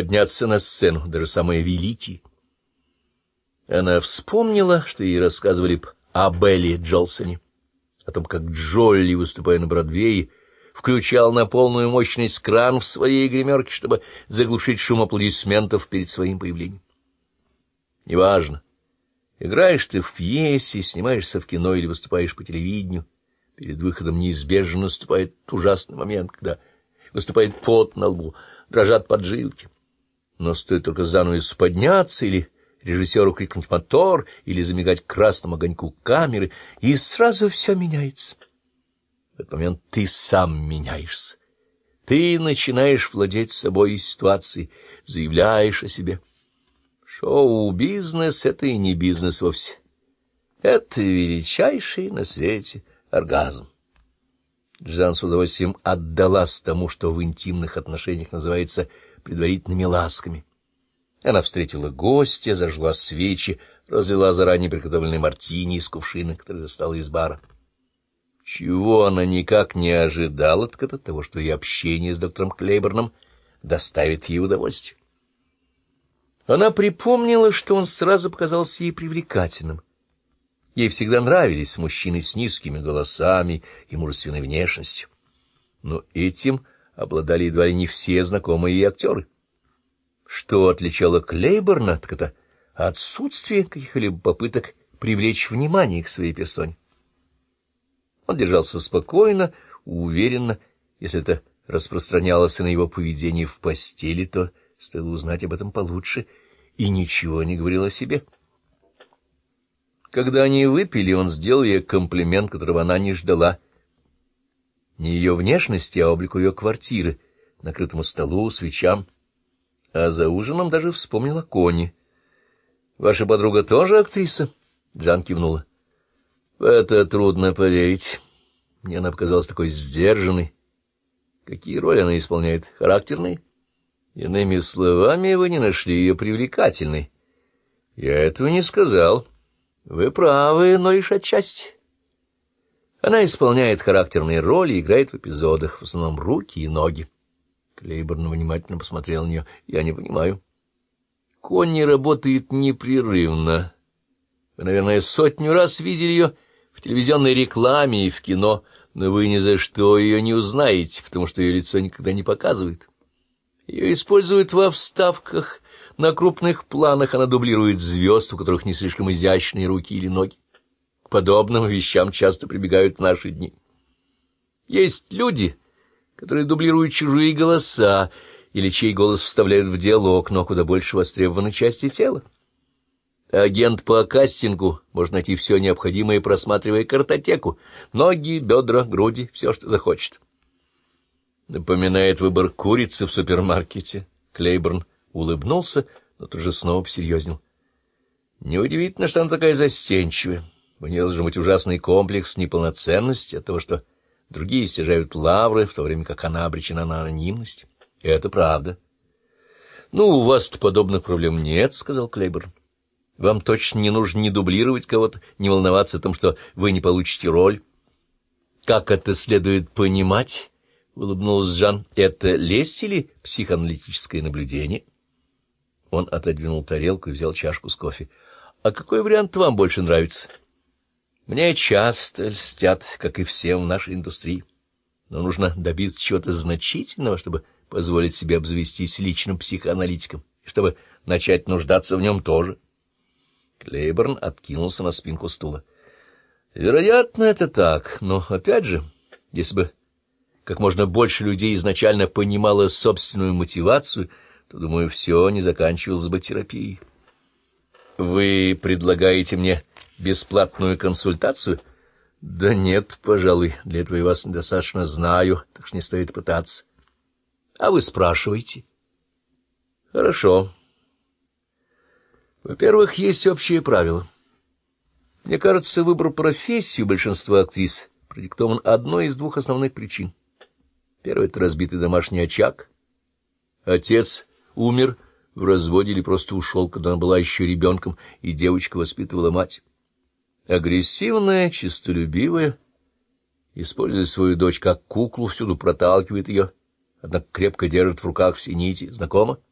подняться на сцену, даже самые великие. Она вспомнила, что ей рассказывали о Белли Джолсоне, о том, как Джолли, выступая на Бродвее, включал на полную мощность кран в своей гримерке, чтобы заглушить шум аплодисментов перед своим появлением. Неважно, играешь ты в пьесе, снимаешься в кино или выступаешь по телевидению, перед выходом неизбежно наступает ужасный момент, когда выступает пот на лбу, дрожат поджилки. Но стоит только занавесу подняться или режиссеру крикнуть мотор или замигать красному огоньку камеры, и сразу все меняется. В этот момент ты сам меняешься. Ты начинаешь владеть собой и ситуацией, заявляешь о себе. Шоу-бизнес — это и не бизнес вовсе. Это величайший на свете оргазм. Джан с удовольствием отдалась тому, что в интимных отношениях называется предварительными ласками. Она встретила гостя, зажгла свечи, разлила заранее приготовленный мартини из кувшина, который достала из бара. Чего она никак не ожидала, так это того, что и общение с доктором Клейберном доставит ей удовольствие. Она припомнила, что он сразу показался ей привлекательным. Ей всегда нравились мужчины с низкими голосами и мужественной внешностью. Но этим обладали едва ли не все знакомые ей актеры. Что отличало Клейборна, так это отсутствие каких-либо попыток привлечь внимание к своей персоне. Он держался спокойно, уверенно. Если это распространялось на его поведение в постели, то стоило узнать об этом получше, и ничего не говорил о себе. Когда они выпили, он сделал ей комплимент, которого она не ждала. Не ее внешности, а облику ее квартиры, накрытому столу, свечам. А за ужином даже вспомнила Кони. — Ваша подруга тоже актриса? — Джан кивнула. — это трудно поверить. Мне она показалась такой сдержанной. Какие роли она исполняет? Характерные? Иными словами, вы не нашли ее привлекательной. Я этого не сказал. Вы правы, но лишь отчасти. Она исполняет характерные роли и играет в эпизодах, в основном руки и ноги. Клейборн внимательно посмотрел на нее. Я не понимаю. Конни работает непрерывно. Вы, наверное, сотню раз видели ее в телевизионной рекламе и в кино, но вы ни за что ее не узнаете, потому что ее лицо никогда не показывает. Ее используют во вставках, на крупных планах она дублирует звезд, у которых не слишком изящные руки или ноги. Подобным вещам часто прибегают в наши дни. Есть люди, которые дублируют чужие голоса, или чей голос вставляют в диалог, но куда больше востребованы части тела. Агент по кастингу может найти все необходимое, просматривая картотеку. Ноги, бедра, груди, все, что захочет. Напоминает выбор курицы в супермаркете. Клейборн улыбнулся, но тут же снова посерьезнел. Неудивительно, что она такая застенчивая. У нее должен быть ужасный комплекс неполноценности от того, что другие стяжают лавры, в то время как она обречена на анонимность. И это правда. — Ну, у вас-то подобных проблем нет, — сказал Клейборн. — Вам точно не нужно не дублировать кого-то, не волноваться о том, что вы не получите роль. — Как это следует понимать? — улыбнулся Жан. — Это лесть или психоаналитическое наблюдение? Он отодвинул тарелку и взял чашку с кофе. — А какой вариант вам больше нравится? — Мне часто льстят, как и всем в нашей индустрии. Но нужно добиться чего-то значительного, чтобы позволить себе обзавестись личным психоаналитиком, и чтобы начать нуждаться в нем тоже. Клейборн откинулся на спинку стула. — Вероятно, это так, но, опять же, если бы как можно больше людей изначально понимало собственную мотивацию, то, думаю, все не заканчивалось бы терапией. — Вы предлагаете мне бесплатную консультацию? — Да нет, пожалуй, для этого я вас недостаточно знаю, так что не стоит пытаться. — А вы спрашиваете? — Хорошо. Во-первых, есть общее правило. Мне кажется, выбор профессии у большинства актрис продиктован одной из двух основных причин. Первый — это разбитый домашний очаг. Отец умер в разводе или просто ушел, когда она была еще ребенком, и девочка воспитывала мать. Агрессивная, честолюбивая, используя свою дочь как куклу, всюду проталкивает ее, однако крепко держит в руках все нити. Знакомо? —